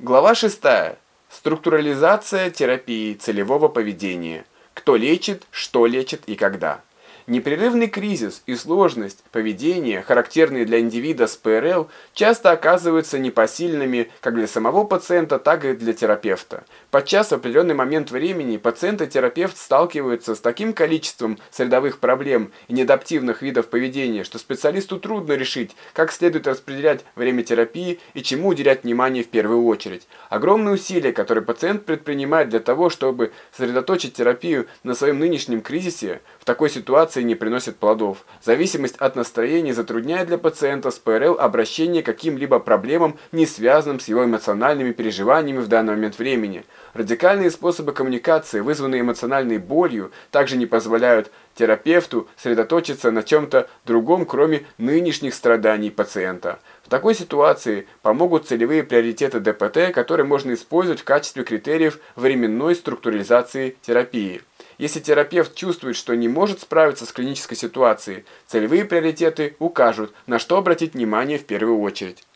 Глава 6. Структурализация терапии целевого поведения. Кто лечит, что лечит и когда. Непрерывный кризис и сложность поведения, характерные для индивида с ПРЛ, часто оказываются непосильными как для самого пациента, так и для терапевта. Подчас в определенный момент времени пациент и терапевт сталкиваются с таким количеством средовых проблем и неадаптивных видов поведения, что специалисту трудно решить, как следует распределять время терапии и чему уделять внимание в первую очередь. Огромные усилия, которые пациент предпринимает для того, чтобы сосредоточить терапию на своем нынешнем кризисе, в такой ситуации не приносит плодов. Зависимость от настроения затрудняет для пациента с ПРЛ обращение к каким-либо проблемам, не связанным с его эмоциональными переживаниями в данный момент времени. Радикальные способы коммуникации, вызванные эмоциональной болью, также не позволяют терапевту сосредоточиться на чем-то другом, кроме нынешних страданий пациента. В такой ситуации помогут целевые приоритеты ДПТ, которые можно использовать в качестве критериев временной структурализации терапии. Если терапевт чувствует, что не может справиться с клинической ситуацией, целевые приоритеты укажут, на что обратить внимание в первую очередь.